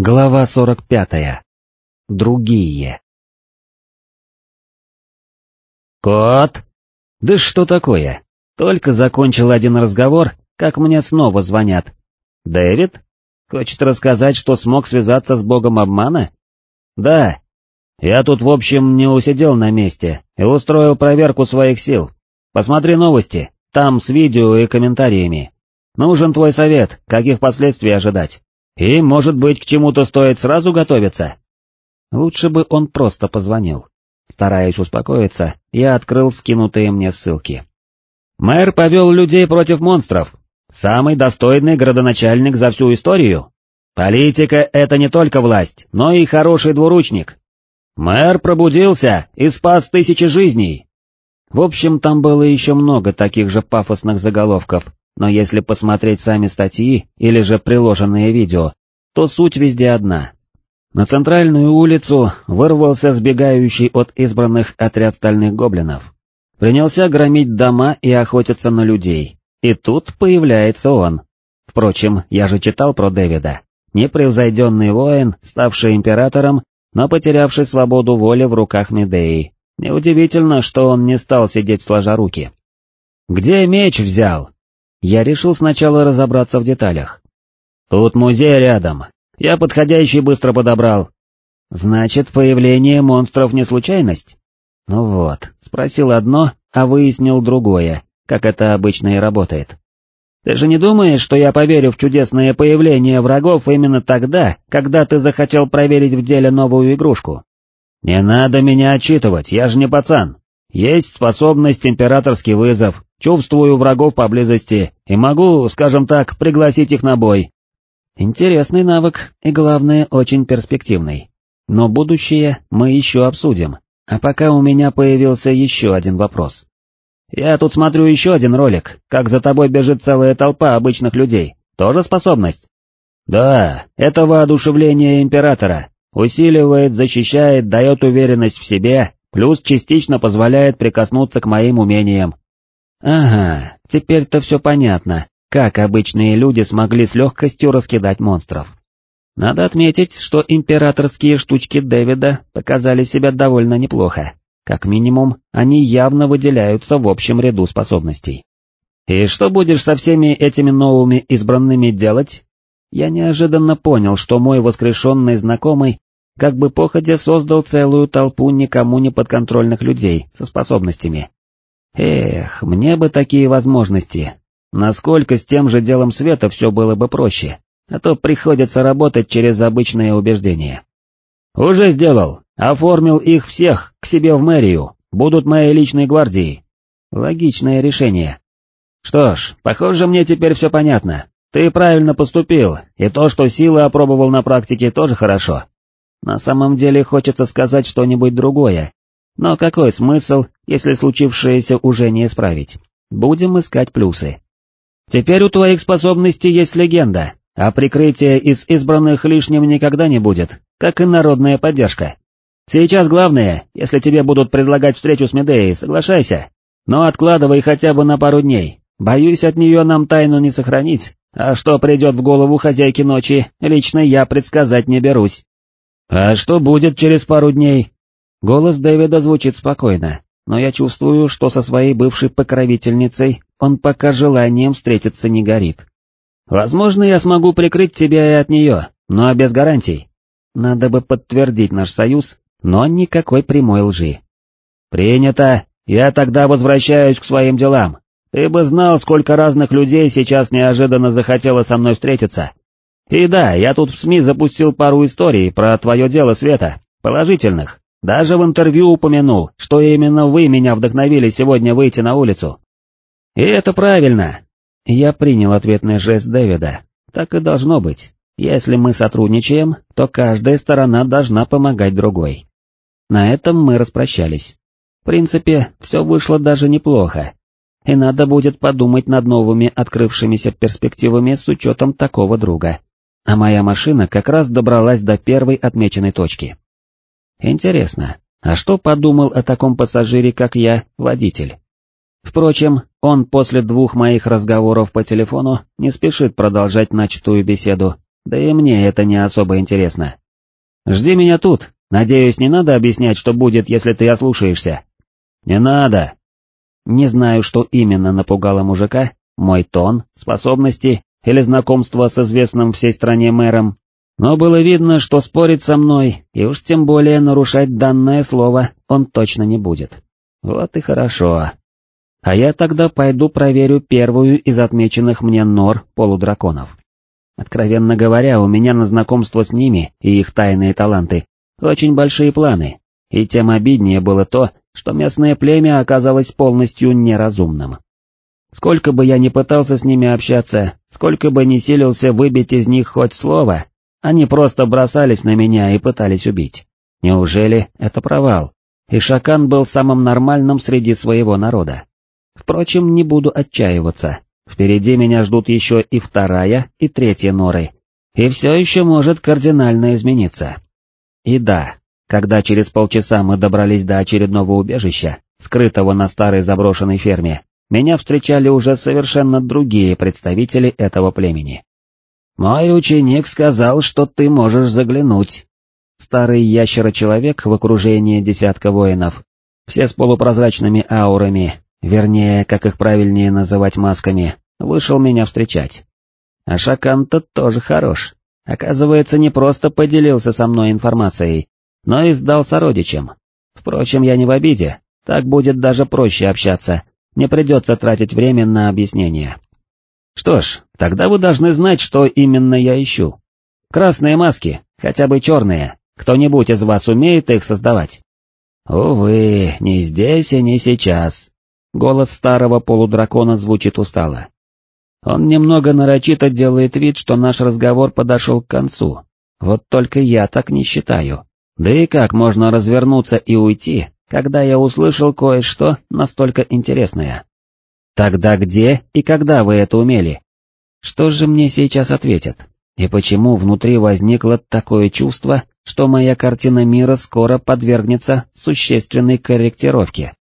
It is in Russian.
Глава 45. Другие. Кот? Да что такое? Только закончил один разговор, как мне снова звонят. Дэвид? Хочет рассказать, что смог связаться с богом обмана? Да. Я тут, в общем, не усидел на месте и устроил проверку своих сил. Посмотри новости, там с видео и комментариями. Нужен твой совет, каких последствий ожидать. И, может быть, к чему-то стоит сразу готовиться? Лучше бы он просто позвонил. Стараясь успокоиться, я открыл скинутые мне ссылки. Мэр повел людей против монстров. Самый достойный градоначальник за всю историю. Политика — это не только власть, но и хороший двуручник. Мэр пробудился и спас тысячи жизней. В общем, там было еще много таких же пафосных заголовков, но если посмотреть сами статьи или же приложенные видео, то суть везде одна. На центральную улицу вырвался сбегающий от избранных отряд стальных гоблинов. Принялся громить дома и охотиться на людей, и тут появляется он. Впрочем, я же читал про Дэвида. Непревзойденный воин, ставший императором, но потерявший свободу воли в руках Медеи. Неудивительно, что он не стал сидеть сложа руки. «Где меч взял?» Я решил сначала разобраться в деталях. Тут музей рядом, я подходящий быстро подобрал. Значит, появление монстров не случайность? Ну вот, спросил одно, а выяснил другое, как это обычно и работает. Ты же не думаешь, что я поверю в чудесное появление врагов именно тогда, когда ты захотел проверить в деле новую игрушку? Не надо меня отчитывать, я же не пацан. Есть способность императорский вызов, чувствую врагов поблизости и могу, скажем так, пригласить их на бой. Интересный навык и, главное, очень перспективный. Но будущее мы еще обсудим, а пока у меня появился еще один вопрос. Я тут смотрю еще один ролик, как за тобой бежит целая толпа обычных людей. Тоже способность? Да, это воодушевление императора. Усиливает, защищает, дает уверенность в себе плюс частично позволяет прикоснуться к моим умениям. Ага, теперь-то все понятно, как обычные люди смогли с легкостью раскидать монстров. Надо отметить, что императорские штучки Дэвида показали себя довольно неплохо, как минимум, они явно выделяются в общем ряду способностей. И что будешь со всеми этими новыми избранными делать? Я неожиданно понял, что мой воскрешенный знакомый как бы походя создал целую толпу никому не подконтрольных людей со способностями. Эх, мне бы такие возможности. Насколько с тем же делом света все было бы проще, а то приходится работать через обычные убеждения. Уже сделал, оформил их всех к себе в мэрию, будут моей личной гвардией. Логичное решение. Что ж, похоже, мне теперь все понятно. Ты правильно поступил, и то, что силы опробовал на практике, тоже хорошо. На самом деле хочется сказать что-нибудь другое. Но какой смысл, если случившееся уже не исправить? Будем искать плюсы. Теперь у твоих способностей есть легенда, а прикрытие из избранных лишним никогда не будет, как и народная поддержка. Сейчас главное, если тебе будут предлагать встречу с Медеей, соглашайся, но откладывай хотя бы на пару дней, боюсь от нее нам тайну не сохранить, а что придет в голову хозяйки ночи, лично я предсказать не берусь. «А что будет через пару дней?» Голос Дэвида звучит спокойно, но я чувствую, что со своей бывшей покровительницей он пока желанием встретиться не горит. «Возможно, я смогу прикрыть тебя и от нее, но без гарантий. Надо бы подтвердить наш союз, но никакой прямой лжи». «Принято, я тогда возвращаюсь к своим делам. Ты бы знал, сколько разных людей сейчас неожиданно захотело со мной встретиться, и да, я тут в СМИ запустил пару историй про твое дело, Света, положительных. Даже в интервью упомянул, что именно вы меня вдохновили сегодня выйти на улицу. И это правильно. Я принял ответный жест Дэвида. Так и должно быть. Если мы сотрудничаем, то каждая сторона должна помогать другой. На этом мы распрощались. В принципе, все вышло даже неплохо. И надо будет подумать над новыми открывшимися перспективами с учетом такого друга а моя машина как раз добралась до первой отмеченной точки. Интересно, а что подумал о таком пассажире, как я, водитель? Впрочем, он после двух моих разговоров по телефону не спешит продолжать начатую беседу, да и мне это не особо интересно. Жди меня тут, надеюсь, не надо объяснять, что будет, если ты ослушаешься. Не надо. Не знаю, что именно напугало мужика, мой тон, способности или знакомство с известным всей стране мэром, но было видно, что спорить со мной, и уж тем более нарушать данное слово, он точно не будет. Вот и хорошо. А я тогда пойду проверю первую из отмеченных мне нор полудраконов. Откровенно говоря, у меня на знакомство с ними и их тайные таланты очень большие планы, и тем обиднее было то, что местное племя оказалось полностью неразумным. Сколько бы я ни пытался с ними общаться, сколько бы ни силился выбить из них хоть слово, они просто бросались на меня и пытались убить. Неужели это провал? И Шакан был самым нормальным среди своего народа. Впрочем, не буду отчаиваться. Впереди меня ждут еще и вторая, и третья норы. И все еще может кардинально измениться. И да, когда через полчаса мы добрались до очередного убежища, скрытого на старой заброшенной ферме, меня встречали уже совершенно другие представители этого племени. «Мой ученик сказал, что ты можешь заглянуть». Старый ящерочеловек в окружении десятка воинов, все с полупрозрачными аурами, вернее, как их правильнее называть масками, вышел меня встречать. А Шакан-то тоже хорош. Оказывается, не просто поделился со мной информацией, но и сдал сородичам. Впрочем, я не в обиде, так будет даже проще общаться, не придется тратить время на объяснение. Что ж, тогда вы должны знать, что именно я ищу. Красные маски, хотя бы черные, кто-нибудь из вас умеет их создавать? Увы, не здесь и не сейчас. Голос старого полудракона звучит устало. Он немного нарочито делает вид, что наш разговор подошел к концу. Вот только я так не считаю. Да и как можно развернуться и уйти, когда я услышал кое-что настолько интересное? Тогда где и когда вы это умели? Что же мне сейчас ответят? И почему внутри возникло такое чувство, что моя картина мира скоро подвергнется существенной корректировке?